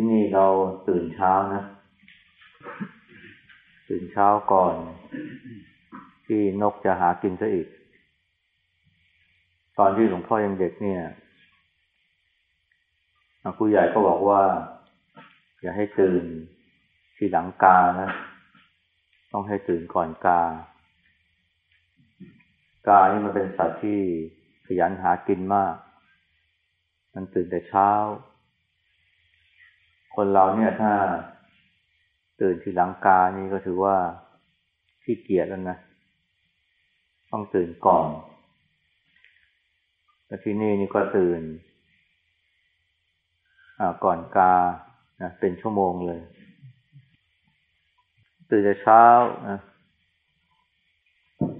ที่นี่เราตื่นเช้านะ ตื่นเช้าก่อน ที่นกจะหากินซะอีก ตอนที่หลวงพ่อยังเด็กเนี่ยผู้ใหญ่ก็บอกว่า อย่าให้ตื่นที่หลังกานะ ต้องให้ตื่นก่อนกา กานี่มันเป็นสัตว์ที่ขยันหากินมาก มันตื่นแต่เช้า คนเราเนี่ยถ้าตื่นทีหลังกานี่ก็ถือว่าที่เกียจแล้วนะ ต้องตื่นก่อนแต่ที่นี่นี่ก็ตื่นก่อนกานะเป็นชั่วโมงเลย ตื่นแต่เช้านะ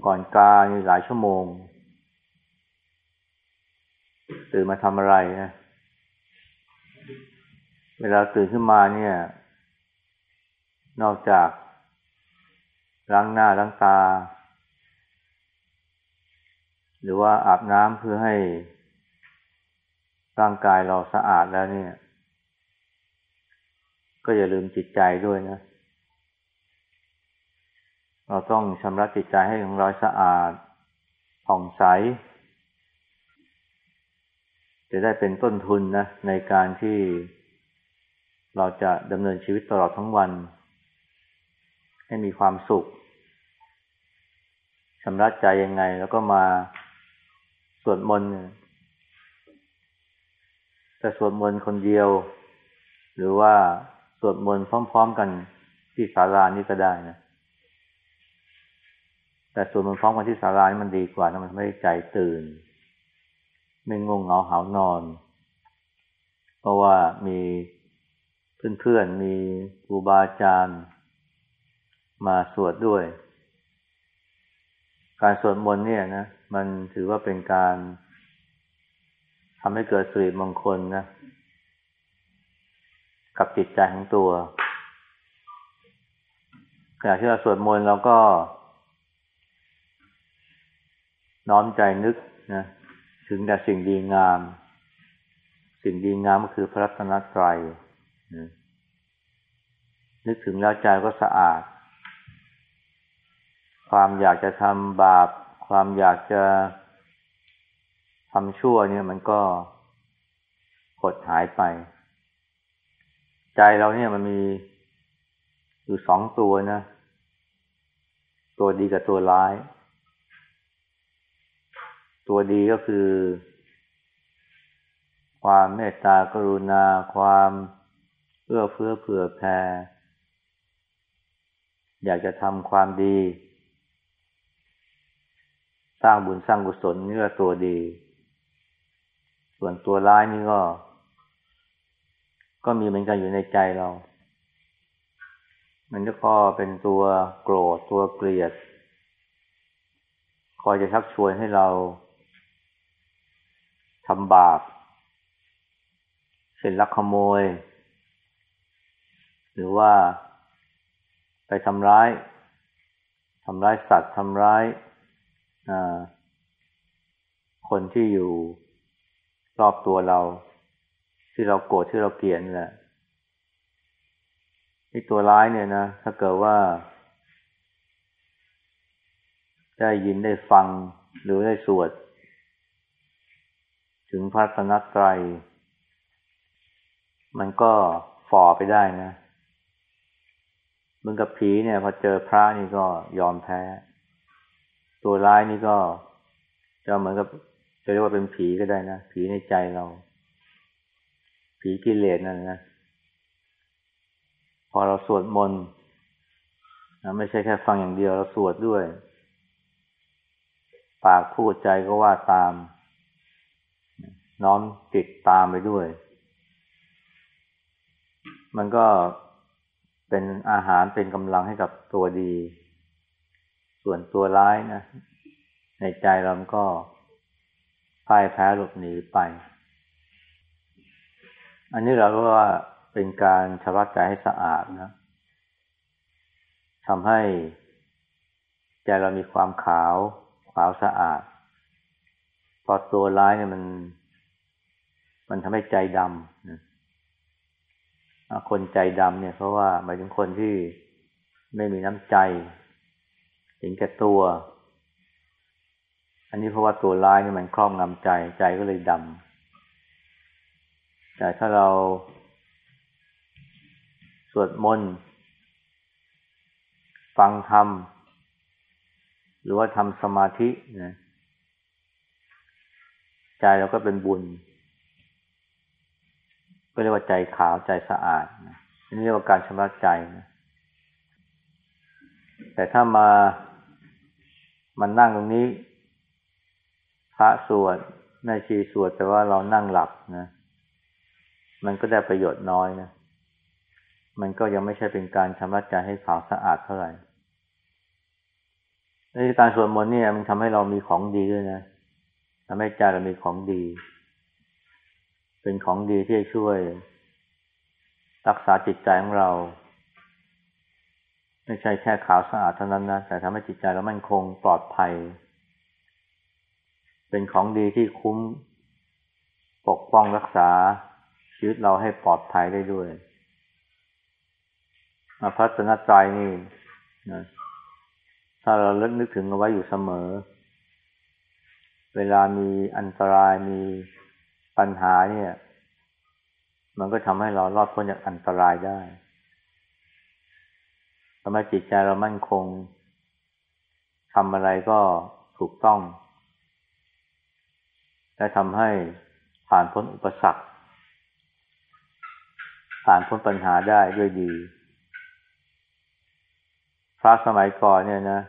ก่อนกานี่หลายชั่วโมง ตื่นมาทำอะไรนะ เวลาตื่นขึ้นมาเนี่ย นอกจากล้างหน้าล้างตา หรือว่าอาบน้ำเพื่อให้ร่างกายเราสะอาดแล้วเนี่ย ก็อย่าลืมจิตใจด้วยนะ เราต้องชำระจิตใจให้ของเราสะอาดผ่องใส จะได้เป็นต้นทุนนะในการที่ เราจะดำเนินชีวิตตลอดทั้งวัน ให้มีความสุขชำระใจยังไง แล้วก็มาสวดมนต์แต่สวดมนต์คนเดียว หรือว่าสวดมนต์พร้อม ๆ กันที่ศาลานี้ก็ได้นะแต่สวดมนต์พร้อมกันที่ศาลานี่มันดีกว่านะมันไม่ใจตื่น ไม่งงเหงาหานอน เพราะว่ามี เพื่อนๆมีครูบาอาจารย์มาสวดด้วย การสวดมนต์เนี่ยนะมันถือว่าเป็นการทำให้เกิดสิริมงคลนะ กับจิตใจของตัวขณะที่เราสวดมนต์เราก็ น้อมใจนึกนะถึงแต่สิ่งดีงาม สิ่งดีงามก็คือพระรัตนตรัยนะ นึกถึงแล้วใจก็สะอาด ความอยากจะทำบาป ความอยากจะทำชั่วเนี่ยมันก็หดหายไป ใจเราเนี่ยมันมีอยู่สองตัวนะ ตัวดีกับตัวร้าย ตัวดีก็คือ ความเมตตากรุณา ความเอื้อเฟื้อเผื่อแผ่ อยากจะทำความดี สร้างบุญสร้างกุศลนี่ก็ตัวดี ส่วนตัวร้ายนี่ก็ ก็มีเหมือนกันอยู่ในใจเรา มันจะก็เป็นตัวโกรธตัวเกลียด คอยจะชักชวนให้เราทำบาปเช่นลักขโมย หรือว่า ไปทำร้ายทำร้ายสัตว์ทำร้ายคนที่อยู่รอบตัวเรา ที่เราโกรธที่เราเกลียดนี่แหละที่ตัวร้ายเนี่ยนะถ้าเกิดว่า ได้ยินได้ฟังหรือได้สวด ถึงพระสนัตไตรมันก็ฝ่อไปได้นะ มึงกับผีเนี่ย พอเจอพระนี่ก็ยอมแพ้ ตัวร้ายนี่ก็จะเหมือนกับจะเรียกว่าเป็นผีก็ได้นะ ผีในใจเรา ผีกิเลสนั่นนะพอเราสวดมนต์นะไม่ใช่แค่ฟังอย่างเดียวเราสวดด้วย ปากพูดใจก็ว่าตาม น้อมจิตตามไปด้วย มันก็ เป็นอาหารเป็นกำลังให้กับตัวดี ส่วนตัวร้ายนะ ในใจเราก็พ่ายแพ้หลบหนีไป อันนี้เราก็ว่าเป็นการชำระใจให้สะอาดนะทำให้ใจเรามีความขาว ขาวสะอาด พอตัวร้ายเนี่ยมัน มันทำให้ใจดำนะ คนใจดำเนี่ยเพราะว่าหมายถึงคนที่ไม่มีน้ำใจเห็นแก่ตัว อันนี้เพราะว่าตัวร้ายเนี่ยมันครอบงำใจใจก็เลยดำแต่ถ้าเราสวดมนต์ฟังธรรม หรือว่าทำสมาธินะใจเราก็เป็นบุญ ก็เรียกว่าใจขาวใจสะอาดนะนี่เรียกว่าการชำระใจนะแต่ถ้ามามันนั่งตรงนี้ พระสวดในชีสวดแต่ว่าเรานั่งหลับนะ มันก็ได้ประโยชน์น้อยนะ มันก็ยังไม่ใช่เป็นการชำระใจให้ขาวสะอาดเท่าไหร่ในการสวดมนต์เนี่ยมันทำให้เรามีของดีด้วยนะทำให้ใจเรามีของดี เป็นของดีที่จะช่วย รักษาจิตใจของเรา ไม่ใช่แค่ขาวสะอาดเท่านั้นนะแต่ทำให้จิตใจเรามั่นคงปลอดภัย เป็นของดีที่คุ้ม ปกป้องรักษาชีวิตเราให้ปลอดภัยได้ด้วยพระตนตรัยนี่นะถ้าเราเลิกนึกถึงเอาไว้อยู่เสมอ เวลามีอันตรายมี ปัญหาเนี่ย มันก็ทำให้เรารอดพ้นจากอันตรายได้ทำให้จิตใจเรามั่นคงทำอะไรก็ถูกต้อง และทำให้ผ่านพ้นอุปสรรค ผ่านพ้นปัญหาได้ด้วยดี พระสมัยก่อนเนี่ยนะ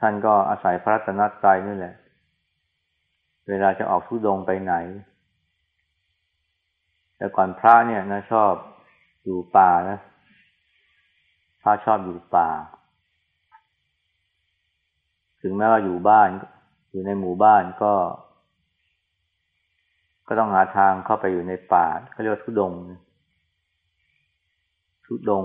ท่านก็อาศัยพระรัตนตรัยนี่แหละ เวลาจะออกทุดงไปไหน แต่ก่อนพระเนี่ยนะชอบอยู่ป่านะ พระชอบอยู่ป่า ถึงแม้ว่าอยู่บ้าน อยู่ในหมู่บ้านก็ ก็ต้องหาทางเข้าไปอยู่ในป่าเขาเรียกว่าทุดง ทุดง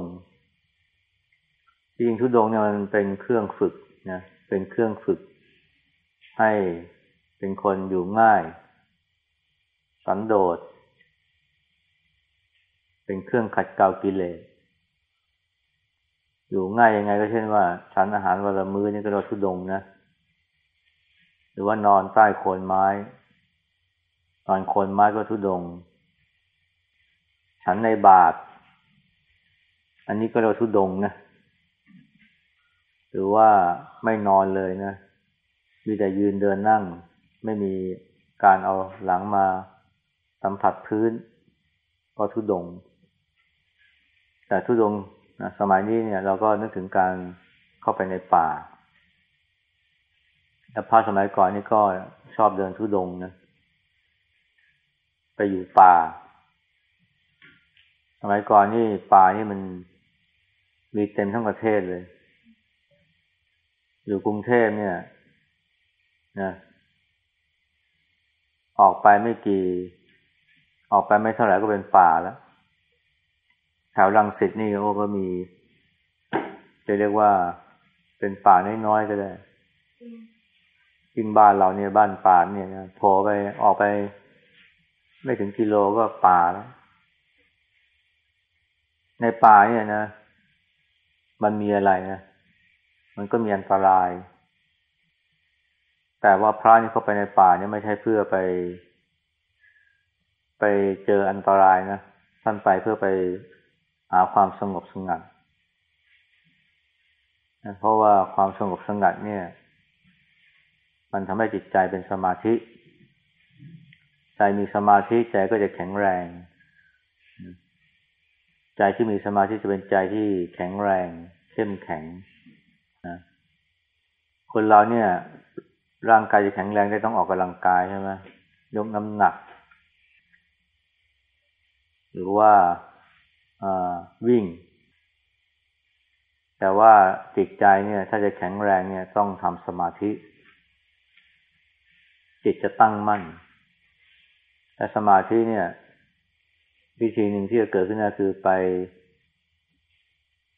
จริงทุดงเนี่ยมันเป็นเครื่องฝึกนะ เป็นเครื่องฝึกให้ เป็นคนอยู่ง่าย สันโดษ เป็นเครื่องขัดเกลากิเลส อยู่ง่ายยังไงก็เช่นว่าฉันอาหารวันละมื้อนี่ก็เราทุดงนะ หรือว่านอนใต้โคนไม้ นอนโคนไม้ก็ทุดง ฉันในบาท อันนี้ก็เราทุดงนะ หรือว่าไม่นอนเลยนะมีแต่ยืนเดินนั่ง ไม่มีการเอาหลังมาสัมผัสพื้น ก็ทุดง แต่ทุดงนะสมัยนี้เนี่ย เราก็นึกถึงการเข้าไปในป่าแต่พระสมัยก่อนนี่ก็ชอบเดินทุดงนะไปอยู่ป่า สมัยก่อนนี่ป่านี่มันมีเต็มทั้งประเทศเลย อยู่กรุงเทพเนี่ยนะ ออกไปไม่กี่ ออกไปไม่เท่าไหร่ก็เป็นป่าแล้วแถวรังสิตนี่โอ้ก็มีจะเรียกว่าเป็นป่าน้อยๆก็ได้ยิ่งบ้านเราเนี่ยบ้านป่าเนี่ยนะโผล่ไปออกไป ไม่ถึงกิโลก็ป่าแล้วในป่าเนี่ยนะ มันมีอะไรนะ มันก็มีอันตราย แต่ว่าพระนี่เข้าไปในป่าเนี่ยไม่ใช่เพื่อไป ไปเจออันตรายนะท่านไปเพื่อไปหาความสงบสงัดเพราะว่าความสงบสงัดเนี่ย มันทำให้จิตใจเป็นสมาธิ ใจมีสมาธิใจก็จะแข็งแรง ใจที่มีสมาธิจะเป็นใจที่แข็งแรง เข้มแข็งนะคนเราเนี่ย ร่างกายจะแข็งแรงได้ต้องออกกำลังกายใช่ไหมยกน้ำหนัก หรือว่าวิ่ง แต่ว่าจิตใจเนี่ย ถ้าจะแข็งแรงเนี่ยต้องทำสมาธิ จิตจะตั้งมั่นแต่สมาธิเนี่ย วิธีหนึ่งที่จะเกิดขึ้นก็คือไป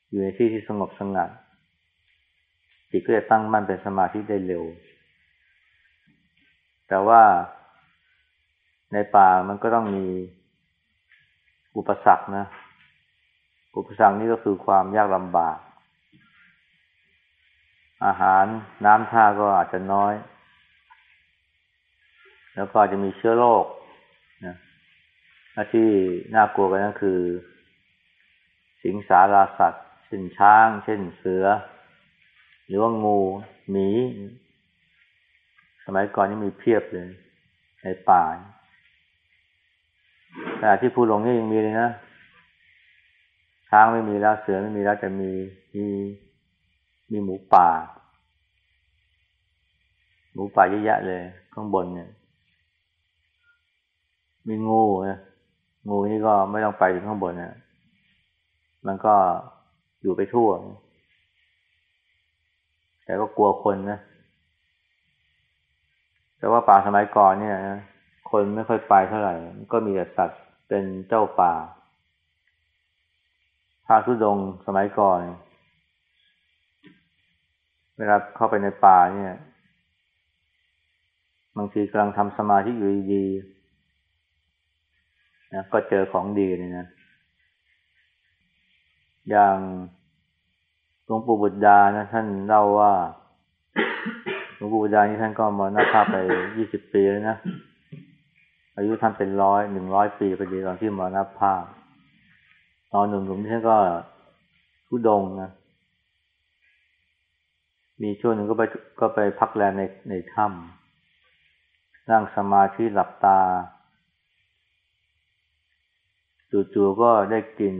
อยู่ในที่ที่สงบสงัดจิตก็จะตั้งมั่นเป็นสมาธิได้เร็ว แต่ว่าในป่ามันก็ต้องมีอุปสรรคนะ อุปสรรคนี้ก็คือความยากลำบาก อาหารน้ำท่าก็อาจจะน้อย แล้วก็อาจจะมีเชื้อโรคนะที่น่ากลัวกันก็คือ สิงสาราสัตว์ เช่นช้าง เช่นเสือ หรือว่างู หมี มัยก่อนนี่มีเพียบเลย ในป่าแต่ที่ภูหลงนี่ยังมีเลยนะช้างไม่มีแล้วเสือไม่มีแล้วจะมีมีมีหมูป่า หมูป่าเยอะแยะเลย ข้างบนเนี่ย มีงูนะงูนี่ก็ไม่ต้องไปถึงข้างบนนะมันก็อยู่ไปทั่ว แต่ก็กลัวคนนะ แต่ว่าป่าสมัยก่อนเนี่ยคนไม่ค่อยไปเท่าไหร่ ก็มีแต่สัตว์เป็นเจ้าป่าพระสุดงสมัยก่อน เวลาเข้าไปในป่าเนี่ยบางทีกำลังทำสมาธิอยู่ดีๆนะก็เจอของดีเลยนะ อย่างหลวงปู่บุตรดานะท่านเล่าว่า ลวงปู่บุตรดานี่ท่านก็มรณภาพไปยี่สิบปีแล้วนะ อายุท่านเป็นร้อยหนึ่งร้อยปีพอดีตอนที่มรณภาพ ตอนหนุ่มๆท่านก็ทุดงนะ มีช่วงหนึ่งก็ไปก็ไปพักแรมในในถ้ำนั่งสมาธิหลับตา จู่ๆก็ได้กลิ่น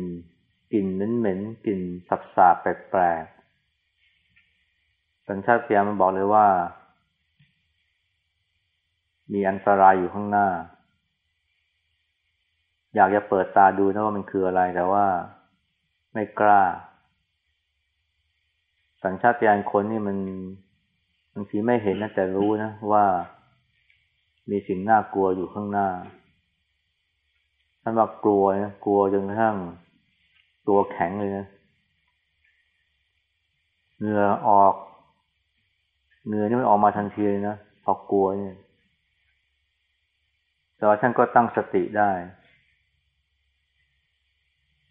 กลิ่นเหม็นๆกลิ่นสับสาแปลกๆ สัญชาติยามันบอกเลยว่า มีอันตรายอยู่ข้างหน้า อยากจะเปิดตาดูนะว่ามันคืออะไรแต่ว่าไม่กล้า สัญชาตญาณคนนี่มันบางทีไม่เห็นนะแต่รู้นะว่ามีสิ่งน่ากลัวอยู่ข้างหน้าท่านว่ากลัวนะกลัวจนกระทั่งตัวแข็งเลยนะเหงื่อออก เหงื่อยนี่มันออกมาทันทีเลยนะพอกลัวเนี่ยแต่ว่าท่านก็ตั้งสติได้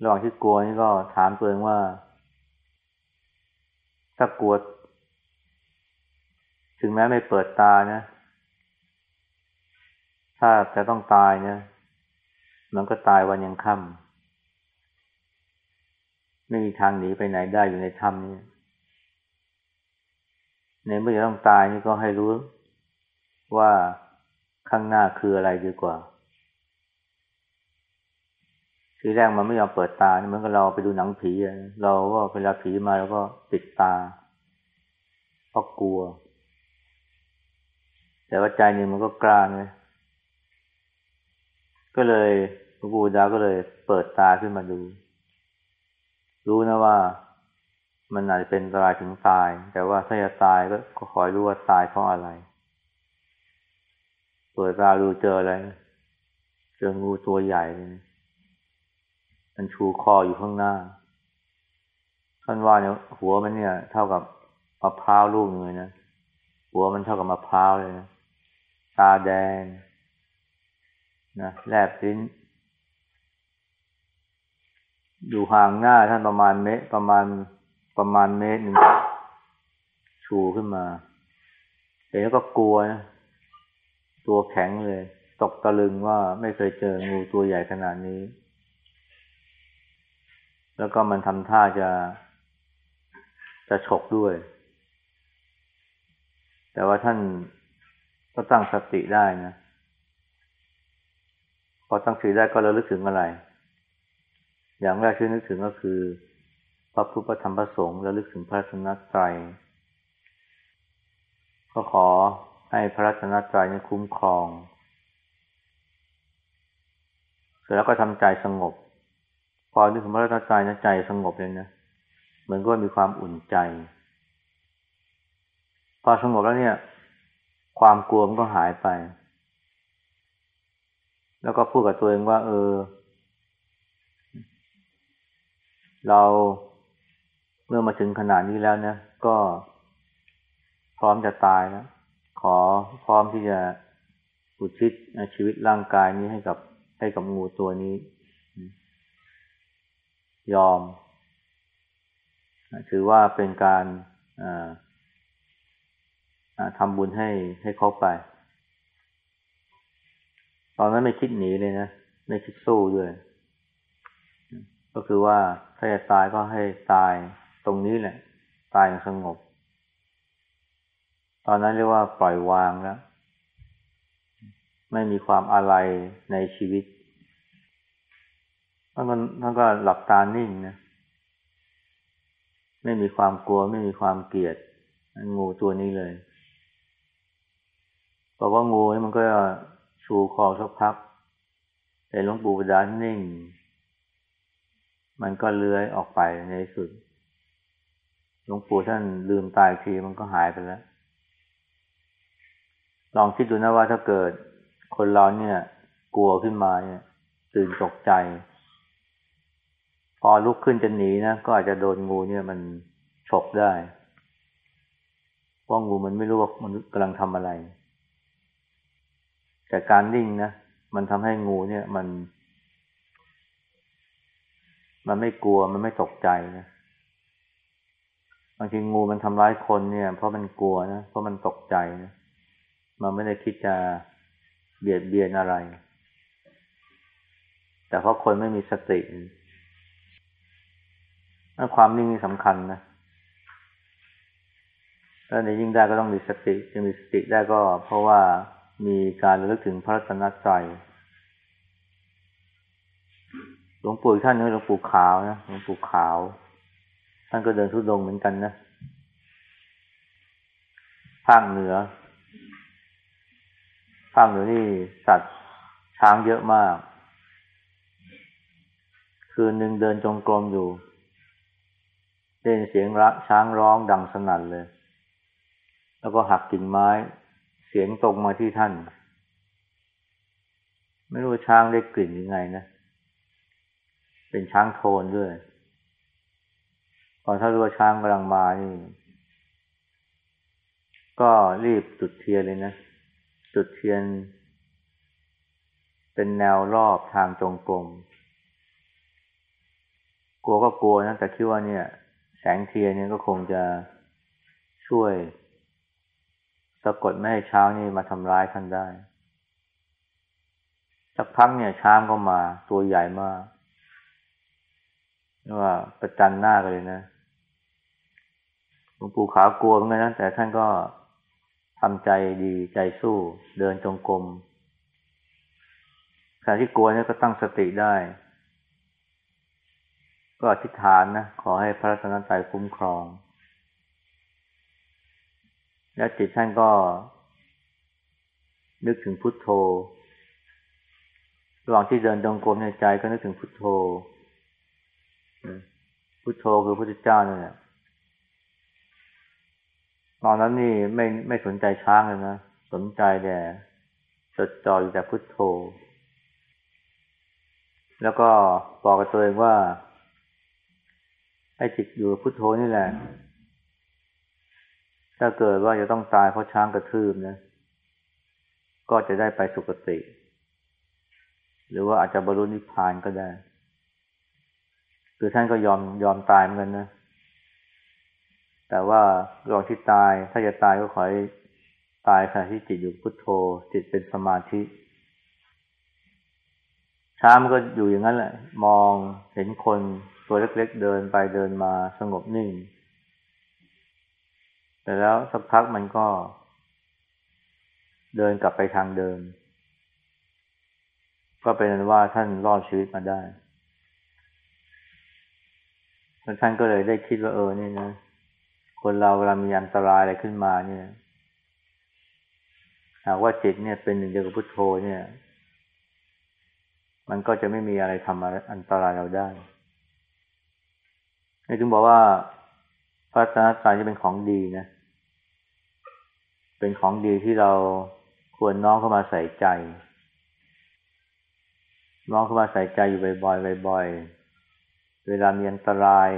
ระหว่างที่กลัวนี่ก็ถามตัวเองว่า ถ้ากลัว ถึงแม้ไม่เปิดตานะ ถ้าจะต้องตายเนี่ยมันก็ตายวันยังค่ำไม่มีทางหนีไปไหนได้อยู่ในถ้ำนี้ ในเมื่อจะต้องตายนี่ก็ให้รู้ว่าข้างหน้าคืออะไรดีกว่า ทีแรกมันไม่ยอมเปิดตาเหมือนกับเราไปดูหนังผีเราก็เวลาผีมาแล้วก็ปิดตาเพราะกลัว แต่ว่าใจนี่มันก็กล้าเลยก็เลยหลวงปู่ดาก็เลยเปิดตาขึ้นมาดู รู้นะว่า มันอาจจะเป็นอันตรายถึงตาย แต่ว่าถ้าจะตายก็ขอให้รู้ว่าตายเพราะอะไรเปิดตาดูเจออะไรเจองูตัวใหญ่เลยมันชูคออยู่ข้างหน้าท่านว่าเนี่ยหัวมันเนี่ย เท่ากับมะพร้าวลูกหนึ่งเลยนะหัวมันเท่ากับมะพร้าวเลยนะตาแดงนะแลบลิ้นอยู่ห่างหน้าท่านประมาณเมตรประมาณ ประมาณเมตรหนึ่งชูขึ้นมาเห็นแล้วก็กลัวนะตัวแข็งเลย ตกตะลึงว่าไม่เคยเจองูตัวใหญ่ขนาดนี้ แล้วก็มันทำท่าจะ จะฉกด้วย แต่ว่าท่านก็ตั้งสติได้นะพอตั้งสติได้ก็ระลึกถึงอะไร อย่างแรกที่นึกถึงก็คือ พระพุทธธรรมประสงค์ระลึกถึงพระสนตรัยก็ขอให้พระรัตนตรัยนี้คุ้มครอง เสร็จแล้วก็ทำใจสงบ พอนึกถึงพระรัตนตรัยนะใจสงบเลยนะ เหมือนก็มีความอุ่นใจ พอสงบแล้วเนี่ย ความกลัวมันก็หายไป แล้วก็พูดกับตัวเองว่า เออ เรา เมื่อมาถึงขนาดนี้แล้วนะก็พร้อมจะตายแล้วขอพร้อมที่จะอุทิศชีวิตร่างกายนี้ให้กับให้กับงูตัวนี้ ยอม ถือว่าเป็นการทำบุญให้ให้เขาไป ตอนนั้นไม่คิดหนีเลยนะ ไม่คิดสู้ด้วย ก็คือว่าถ้าจะตายก็ให้ตาย ตรงนี้แหละ ตายสงบ ตอนนั้นเรียกว่าปล่อยวางแล้ว ไม่มีความอะไรในชีวิตท่านก็ท่านก็หลับตานิ่งนะ ไม่มีความกลัว ไม่มีความเกลียด งูตัวนี้เลยบอกว่างูมันก็ชูคอสักพักแต่หลวงปู่ดานิ่ง มันก็เลื้อยออกไปในสุด หลวงปู่ท่านลืมตายทีมันก็หายไปแล้ว ลองคิดดูนะว่าถ้าเกิดคนเราเนี่ย กลัวขึ้นมาเนี่ย ตื่นตกใจ พอลุกขึ้นจะหนีนะก็อาจจะโดนงูเนี่ยมันฉกได้เพราะงูมันไม่รู้ว่ามันกำลังทำอะไร แต่การนิ่งนะมันทำให้งูเนี่ยมัน มันไม่กลัวมันไม่ตกใจนะ บางทีงูมันทำร้ายคนเนี่ย เพราะมันกลัวนะเพราะมันตกใจนะมันไม่ได้คิดจะเบียดเบียนอะไร แต่เพราะคนไม่มีสติความนิ่งนี่สำคัญนะถ้าในยิ่งได้ก็ต้องมีสติจะมีสติได้ก็ เพราะว่ามีการระลึกถึงพระรัตนตรัยหลวงปู่ท่านนี่หลวงปู่ขาวนะหลวงปู่ขาว ท่านก็เดินทุดงเหมือนกันนะ ภาคเหนือ ภาคเหนือนี่สัตว์ช้างเยอะมาก คืนหนึ่งเดินจงกรมอยู่เล่นเสียงระช้างร้องดังสนั่นเลย แล้วก็หักกิ่งไม้ เสียงตรงมาที่ท่าน ไม่รู้ช้างได้กลิ่นยังไงนะ เป็นช้างโทนด้วย พอถ้ารู้ว่าช้างกำลังมานี่ ก็รีบจุดเทียนเลยนะ จุดเทียน เป็นแนวรอบทางจงกรมกลัวก็กลัวนะ แต่คิดว่าเนี่ย แสงเทียนเนี่ยก็คงจะช่วยสะกดไม่ให้ช้างนี่มาทำร้ายท่านได้สักพักเนี่ยช้างก็มาตัวใหญ่มากว่าประจันหน้ากันเลยนะ หลวงปู่ขาวกลัวเหมือนกันนะแต่ท่านก็ทำใจดีใจสู้ เดินจงกรมขณะที่กลัวเนี่ยก็ตั้งสติได้ ก็อธิษฐานนะขอให้พระรัตนตรัยคุ้มครอง แล้วจิตท่านก็ นึกถึงพุทโธระหว่างที่เดินจงกรมในใจก็นึกถึงพุทโธพุทโธคือพระพุทธเจ้าเนี่ย ตอนนั้นนี่ไม่ไม่สนใจช้างเลยนะ สนใจแต่จดจ่ออยู่แต่พุทโธ แล้วก็บอกกับตัวเองว่า ให้จิตอยู่พุทโธนี่แหละ ถ้าเกิดว่าจะต้องตายเพราะช้างกระทืบนะ ก็จะได้ไปสุคติ หรือว่าอาจจะบรรลุนิพพานก็ได้ คือท่านก็ยอมยอมตายเหมือนกันนะ แต่ว่าก่อที่ตาย ถ้าจะตายก็ขอให้ตายขณะที่จิตอยู่พุทโธ จิตเป็นสมาธิช้ามันก็อยู่อย่างนั้นแหละ มองเห็นคนตัวเล็กๆเดินไปเดินมาสงบนิ่ง แต่แล้วสักพักมันก็ เดินกลับไปทางเดิม ก็เป็นว่าท่านรอดชีวิตมาได้แล้วท่านก็เลยได้คิดว่าเออนี่นะ คนเราเวลามีอันตรายอะไรขึ้นมาเนี่ยหากว่าจิตเนี่ยเป็นหนึ่งเดียวกับพุทโธเนี่ย มันก็จะไม่มีอะไรทำอันตรายเราได้นี่ถึงบอกว่าพระตนตรัยจะเป็นของดีนะ เป็นของดีที่เราควรน้องเข้ามาใส่ใจ น้องเข้ามาใส่ใจอยู่บ่อยๆบ่อยๆเวลามีอันตราย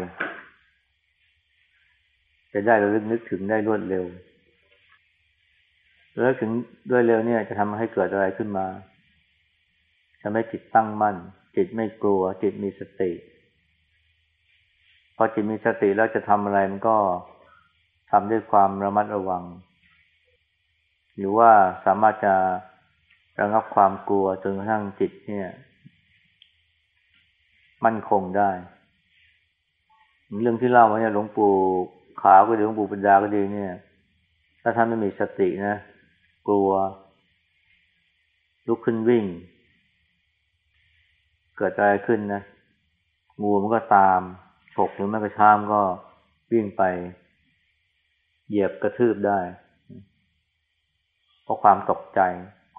จะได้ระลึกนึกถึงได้รวดเร็วระลึกถึงด้วยเร็วเนี่ย จะทำให้เกิดอะไรขึ้นมาทำให้จิตตั้งมั่น จิตไม่กลัว จิตมีสติ พอจิตมีสติแล้วจะทำอะไรมันก็ทำด้วยความระมัดระวัง หรือว่าสามารถจะระงับความกลัวจนกระทั่งจิตเนี่ย มั่นคงได้ เรื่องที่เล่ามาเนี่ยหลวงปู่ ขาวก็ดีหลวงปู่ปัญญาก็ดีเนี่ย ถ้าท่านไม่มีสตินะ กลัว ลุกขึ้นวิ่ง เกิดอะไรขึ้นนะ งูมันก็ตามฉกหรือแม้กระชามก็วิ่งไป เหยียบกระทืบได้ เพราะความตกใจ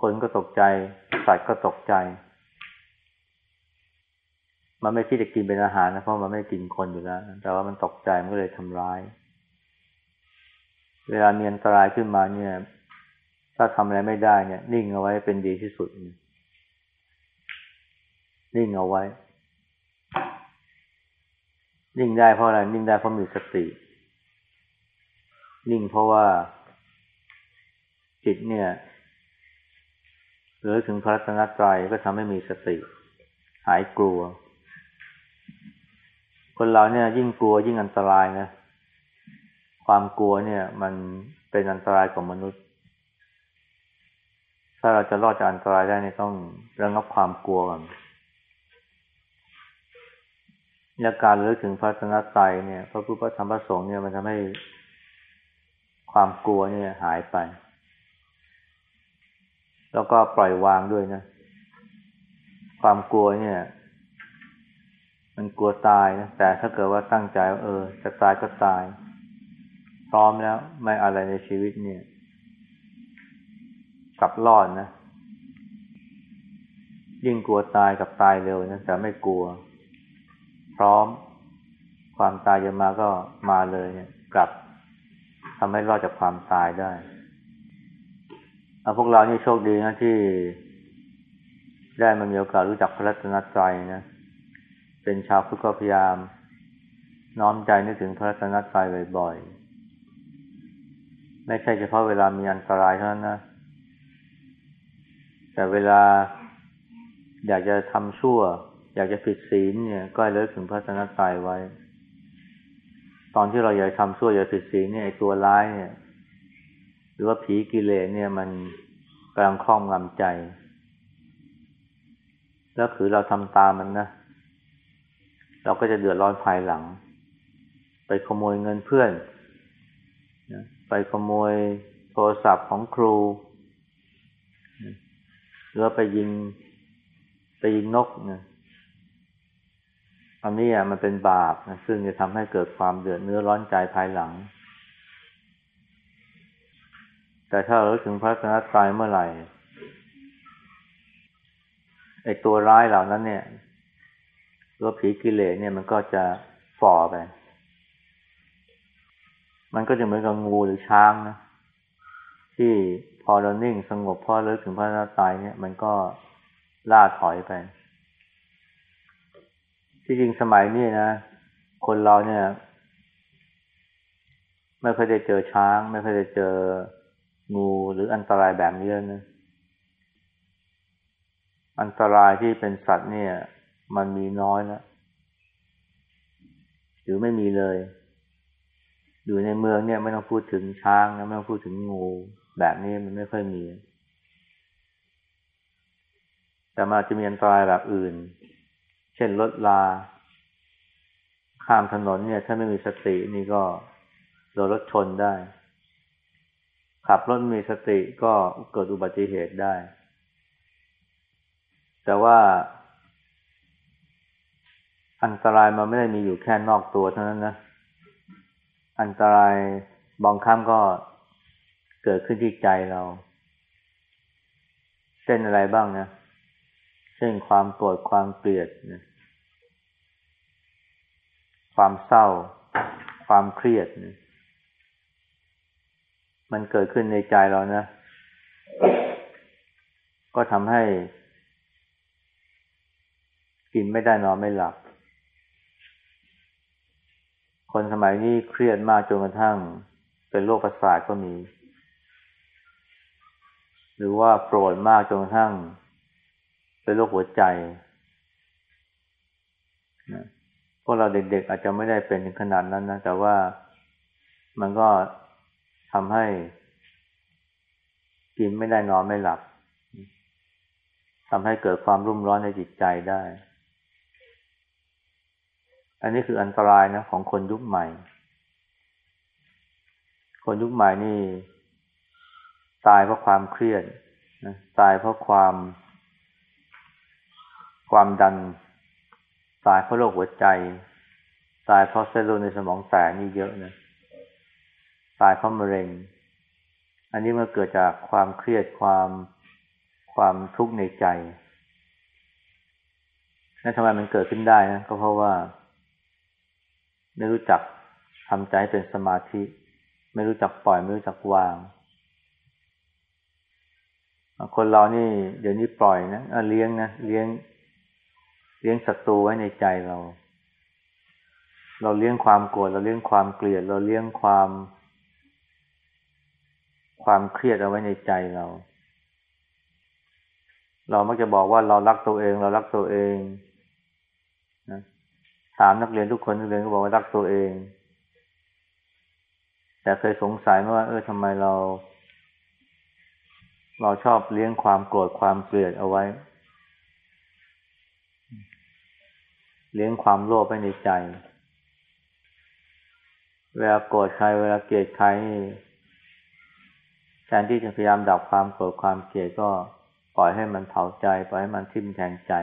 คนก็ตกใจ สัตว์ก็ตกใจ มันไม่คิดจะกินเป็นอาหารนะเพราะมันไม่กินคนอยู่แล้ว แต่ว่ามันตกใจมันก็เลยทำร้าย เวลามีอันตรายขึ้นมาเนี่ย ถ้าทำอะไรไม่ได้เนี่ย นิ่งเอาไว้เป็นดีที่สุด นิ่งเอาไว้ นิ่งได้เพราะอะไร นิ่งได้เพราะมีสติ นิ่งเพราะว่าจิตเนี่ยหรือถึงพระรัตนตรัยก็ทำให้มีสติ หายกลัว คนเราเนี่ยยิ่งกลัวยิ่งอันตรายนะ ความกลัวเนี่ย มันเป็นอันตรายของมนุษย์ ถ้าเราจะรอดจากอันตรายได้เนี่ยต้องระงับความกลัวก่อนและการเลือกถึงพระธนตรัยเนี่ยพระพุทธธรรมพระสงฆ์เนี่ยมันทำให้ความกลัวเนี่ยหายไป แล้วก็ปล่อยวางด้วยนะ ความกลัวเนี่ย มันกลัวตายนะแต่ถ้าเกิดว่าตั้งใจเออจะตายก็ตาย พร้อมแล้ว ไม่อะไรในชีวิตเนี่ย กลับรอดนะ ยิ่งกลัวตายกับตายเร็วนะแต่ไม่กลัว พร้อมความตายจะมาก็มาเลยเนี่ย กลับทำให้รอดจากความตายได้เอาพวกเรานี่โชคดีนะที่ได้มามีโอกาสรู้จักพระรัตนตรัยนะ เป็นชาวพุทธก็พยายาม น้อมใจนึกถึงพระรัตนตรัยบ่อยๆ ไม่ใช่เฉพาะเวลามีอันตรายเท่านั้นนะ แต่เวลาอยากจะทำชั่ว อยากจะผิดศีลเนี่ย ก็เลิกถึงพระสนตายไว้ ตอนที่เราอยากทำชั่วอยากผิดศีลเนี่ยตัวร้ายเนี่ย หรือว่าผีกิเลสเนี่ยมันกำลังคล้องงำใจ แล้วคือเราทำตามมันนะ เราก็จะเดือดร้อนภายหลัง ไปขโมยเงินเพื่อน ไปขโมยโทรศัพท์ของครูหรือไปยิงไปยิงนกเนี่ยอันนี้อะมันเป็นบาปนะซึ่งจะทำให้เกิดความเดือดเนื้อร้อนใจภายหลัง แต่ถ้าเราถึงพระสนตายเมื่อไหร่ไอ้ตัวร้ายเหล่านั้นเนี่ยรือผีกิเลสเนี่ยมันก็จะฝ่อไป มันก็จะเหมือนกับงูหรือช้างนะที่พอเรานิ่งสงบพอเลิกถึงพระนาตายเนี่ย มันก็ล่าถอยไป ที่จริงสมัยนี้นะ คนเราเนี่ย ไม่เคยได้เจอช้าง ไม่เคยได้เจองูหรืออันตรายแบบนี้เลยนะอันตรายที่เป็นสัตว์เนี่ย มันมีน้อยแล้วหรือไม่มีเลย อยู่ในเมืองเนี่ยไม่ต้องพูดถึงช้างนะไม่ต้องพูดถึงงู แบบนี้มันไม่ค่อยมี แต่มันจะมีอันตรายแบบอื่น เช่นรถลา ข้ามถนนเนี่ย ถ้าไม่มีสตินี่ก็โดนรถชนได้ ขับรถมีสติก็เกิดอุบัติเหตุได้ แต่ว่า อันตรายมันไม่ได้มีอยู่แค่นอกตัวเท่านั้นนะ อันตรายบางครั้งก็เกิดขึ้นที่ใจเรา เช่นอะไรบ้างนะ เช่นความโกรธความเกลียดนะความเศร้า ความเครียดนะมันเกิดขึ้นในใจเรานะ ก็ทำให้ กินไม่ได้นอนไม่หลับ คนสมัยนี้เครียดมากจนกระทั่ง เป็นโรคประสาทก็มี หรือว่าโกรธมากจนกระทั่ง เป็นโรคหัวใจนะพวกเราเด็กๆอาจจะไม่ได้เป็นถึงขนาดนั้นนะ แต่ว่ามันก็ทำให้ กินไม่ได้นอนไม่หลับทำให้เกิดความรุ่มร้อนในจิตใจได้ อันนี้คืออันตรายนะของคนยุคใหม่ คนยุคใหม่นี่ ตายเพราะความเครียดนะตายเพราะความ ความดัน ตายเพราะโรคหัวใจ ตายเพราะเซลล์ในสมองแตกนี่เยอะนะ ตายเพราะมะเร็ง อันนี้มันเกิดจากความเครียดความความทุกข์ในใจนั่นทำไมมันเกิดขึ้นได้นะก็เพราะว่า ไม่รู้จักทำใจเป็นสมาธิ ไม่รู้จักปล่อย ไม่รู้จักวาง คนเรานี่ เดี๋ยวนี้ปล่อยนะเลี้ยงนะเลี้ยง เลี้ยงศัตรูไว้ในใจเรา เราเลี้ยงความโกรธเราเลี้ยงความเกลียด เราเลี้ยงความ ความเครียดเอาไว้ในใจเรา เรามักจะบอกว่าเรารักตัวเอง เรารักตัวเองนะ ถามนักเรียนทุกคนนักเรียนก็บอกว่ารักตัวเอง แต่เคยสงสัยไหมว่า เออทำไมเรา เราชอบเลี้ยงความโกรธความเกลียดเอาไว้ เลี้ยงความโลภไว้ในใจ เวลาโกรธใคร เวลาเกลียดใครแทนที่จะพยายามดับความโกรธความเกลียดก็ปล่อยให้มันเผาใจ ปล่อยให้มันทิ่มแทงใจ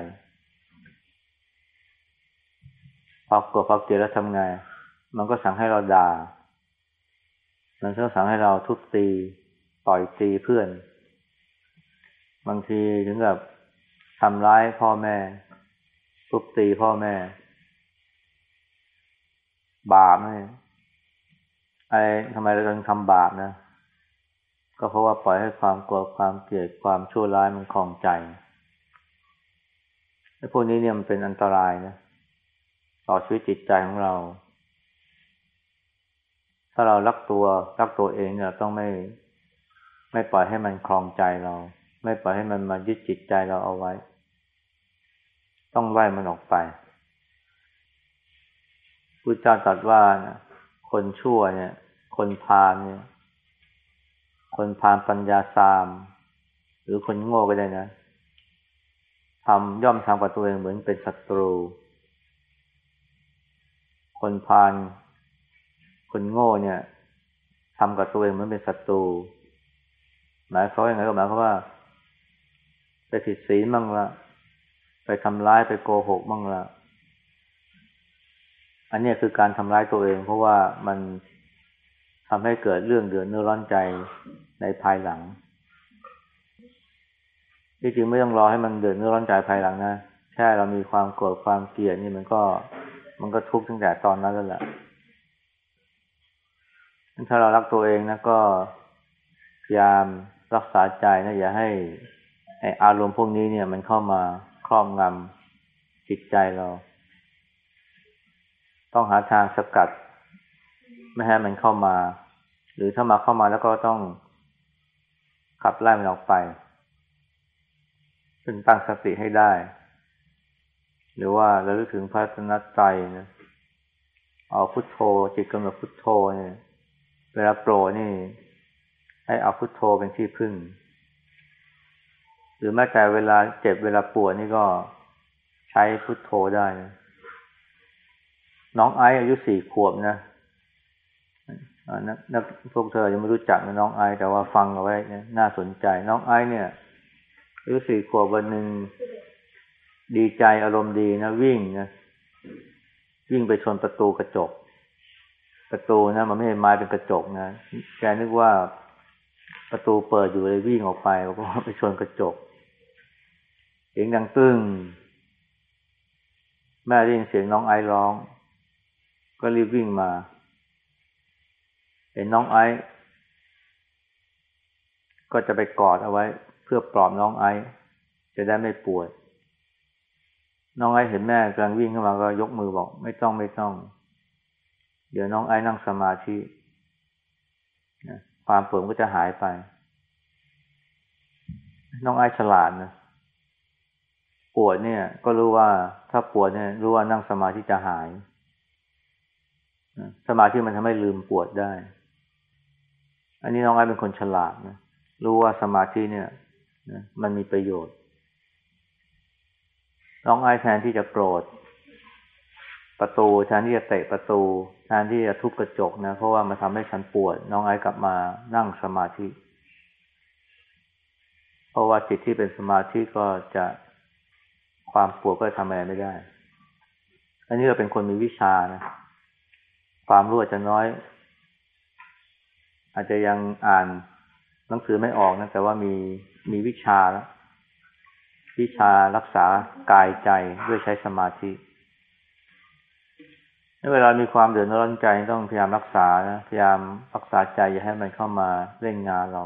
พอกลัวพอเกลียดแล้วทำไง มันก็สั่งให้เราด่า มันก็สั่งให้เราทุบตีต่อยตีเพื่อน บางทีถึงกับทำร้ายพ่อแม่ ทุบตีพ่อแม่ บาปไหมอะไรทำไมเราต้องทำบาปนะ ก็เพราะว่าปล่อยให้ความกลัวความเกลียดความชั่วร้ายมันคลองใจไอ้พวกนี้เนี่ยมันเป็นอันตรายนะ ต่อชีวิตจิตใจของเรา ถ้าเรารักตัวรักตัวเองเนี่ยต้องไม่ไม่ปล่อยให้มันคลองใจเรา ไม่ปล่อยให้มันมายึดจิตใจเราเอาไว้ ต้องไล่มันออกไปพุทธเจ้าตรัสว่าคนชั่วเนี่ย คนพาลเนี่ย คนพานปัญญาสาม หรือคนโง่ก็ได้นะทำย่อมทำกับตัวเองเหมือนเป็นศัตรู คนพานคนโง่เนี่ยทำกับตัวเองมือนเป็นศัตรูหมายเขาอย่างไรก็หมายเขาว่า ไปผิดศีลบ้างละไปทำร้ายไปโกหกบ้างละอันนี้คือการทำร้ายตัวเอง เพราะว่ามันทำให้เกิดเรื่องเดือดเนื้อร้อนใจในภายหลัง ที่จริงไม่ต้องรอให้มันเดือดเนื้อร้อนใจภายหลังนะ แค่เรามีความโกรธความเกลียดนี่มันก็ มันก็ทุกข์ตั้งแต่ตอนนั้นแล้วแหละถ้าเรารักตัวเองนะก็พยายามรักษาใจนะอย่าให้ไออารมณ์พวกนี้เนี่ย มันเข้ามาครอบงำจิตใจเรา ต้องหาทางสกัด ไม่ให้มันเข้ามา หรือถ้ามาเข้ามาแล้วก็ต้องขับไล่มันออกไป ซึ่งตั้งสติให้ได้ หรือว่าเราลึกถึงพระตนใจนะเอาพุทโธ จิตกำหนดพุทโธเนี่ยเวลาโปรนี่ ให้เอาพุทโธเป็นที่พึ่ง หรือแม้แต่เวลาเจ็บเวลาปวดนี่ก็ใช้พุทโธได้นะน้องไอซ์อายุสี่ขวบนะนักนักพวกเธอยังไม่รู้จักน้องไอแต่ว่าฟังเอาไว้นะน่าสนใจ น้องไอเนี่ยอายุสี่ขวบวันหนึ่ง ดีใจอารมณ์ดีนะวิ่งนะวิ่งไปชนประตูกระจก ประตูนะมันไม่ใช่ไม้เป็นกระจกนะแกนึกว่าประตูเปิดอยู่เลยวิ่งออกไปแล้วก็ไปชนกระจกเสียงดังตึ้งแม่ได้ยินเสียงน้องไอร้อง ก็รีบวิ่งมาเห็นน้องไอก็จะไปกอดเอาไว้ เพื่อปลอบน้องไอจะได้ไม่ปวด น้องไอเห็นแม่กำลังวิ่งเข้ามาก็ยกมือบอก ไม่ต้องไม่ต้อง เดี๋ยวน้องไอนั่งสมาธิความปวดก็จะหายไป น้องไอฉลาดนะปวดเนี่ย ก็รู้ว่าถ้าปวดเนี่ย รู้ว่านั่งสมาธิจะหายสมาธิมันทำให้ลืมปวดได้ อันนี้น้องไอเป็นคนฉลาดนะรู้ว่าสมาธิเนี่ยมันมีประโยชน์ น้องไอ้แทนที่จะโกรธ ประตูแทนที่จะเตะประตูแทนที่จะทุบกระจกนะ เพราะว่ามันทำให้ฉันปวด น้องไอ้กลับมานั่งสมาธิ เพราะว่าจิตที่เป็นสมาธิก็จะความปวดก็ทำอะไรไม่ได้ อันนี้เราเป็นคนมีวิชานะ ความรู้อาจจะน้อย อาจจะยังอ่านหนังสือไม่ออกนะ แต่ว่ามีมีวิชาแล้ว วิชารักษากายใจด้วยใช้สมาธิเวลามีความเดือดร้อนใจต้องพยายามรักษานะพยายามรักษาใจอย่าให้มันเข้ามาเล่นงานเรา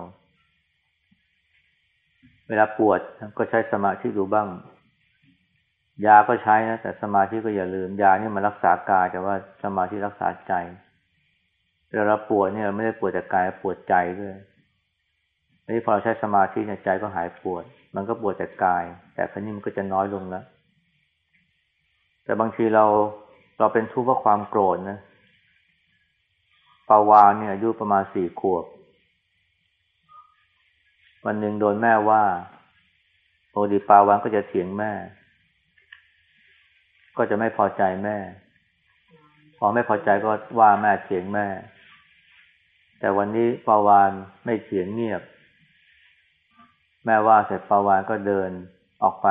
เวลาปวดก็ใช้สมาธิดูบ้าง ยาก็ใช้นะแต่สมาธิก็อย่าลืม ยานี่มันรักษากายแต่ว่าสมาธิรักษาใจเวลาปวดเนี่ยไม่ได้ปวดแต่กายปวดใจด้วยนี่พอเราใช้สมาธิเนี่ยใจก็หายปวด มันก็ปวดแต่กาย แต่ครั้นี้มันก็จะน้อยลงแล้ว แต่บางทีเราเราเป็นทุกข์เพราะความโกรธนะปาวานเนี่ยอายุประมาณสี่ขวบ วันหนึ่งโดนแม่ว่าโอดีปาวานก็จะเถียงแม่ ก็จะไม่พอใจแม่ พอไม่พอใจก็ว่าแม่เถียงแม่ แต่วันนี้ปาวานไม่เถียงเงียบ แม่ว่าเสร็จปาวานก็เดินออกไป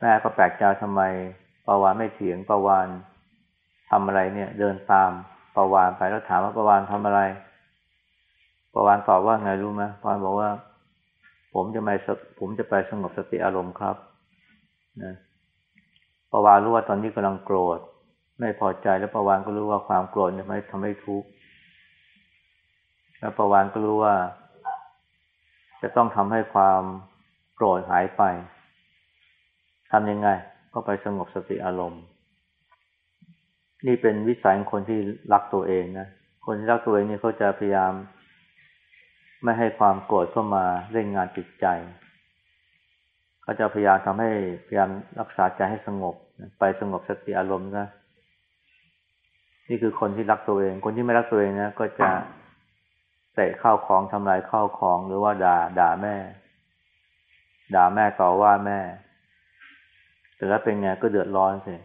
แม่ก็แปลกใจทำไมปาวานไม่เถียงปาวานทำอะไรเนี่ย เดินตามปาวานไปแล้วถามว่าปาวานทำอะไรปาวานตอบว่าไงรู้ไหมปาวานบอกว่า ผมจะไปผมจะไปสงบสติอารมณ์ครับนะปาวานรู้ว่าตอนนี้กำลังโกรธ ไม่พอใจแล้วปาวานก็รู้ว่าความโกรธเนี่ยไม่ทำให้ทุกข์แล้วปาวานก็รู้ว่า จะต้องทำให้ความโกรธหายไปทำยังไง ก็ไปสงบสติอารมณ์ นี่เป็นวิสัยของคนที่รักตัวเองนะคนที่รักตัวเองนี่เขาจะพยายาม ไม่ให้ความโกรธเข้ามาเล่นงานจิตใจเขาจะพยายามทำให้พยายามรักษาใจให้สงบ ไปสงบสติอารมณ์นะนี่คือคนที่รักตัวเอง คนที่ไม่รักตัวเองนะก็จะ เตะข้าวของทำลายข้าวของหรือว่าด่าด่าแม่ ด่าแม่ต่อว่าแม่ แต่แล้วเป็นไงก็เดือดร้อนสิ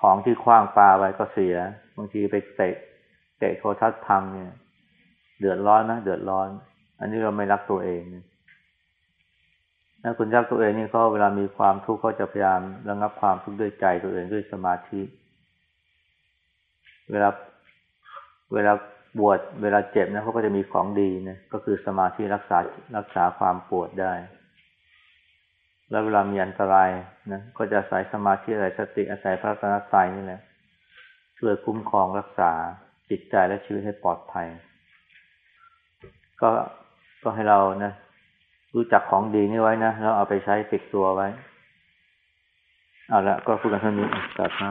ของที่คว้างปลาไว้ก็เสีย บางทีไปเตะเตะโทรทัศน์พังเนี่ย เดือดร้อนนะเดือดร้อน อันนี้เราไม่รักตัวเองนะคุณรักตัวเองนี่เขาเวลามีความทุกข์เขาจะพยายามระงับความทุกข์ด้วยใจตัวเองด้วยสมาธิ เวลาเวลา บวชเวลาเจ็บนะเขาก็จะมีของดีนะก็คือสมาธิรักษารักษาความปวดได้ แล้วเวลามีอันตรายนะก็จะอาศัยสมาธิอาศัยสติอาศัยพระตนตรัยนี่แหละช่วยคุ้มครองรักษาจิตใจและชีวิตให้ปลอดภัย ก็ก็ให้เรานะรู้จักของดีนี่ไว้นะแล้วเอาไปใช้ติดตัวไว้ เอาละก็พูดกันเท่านี้กลับมา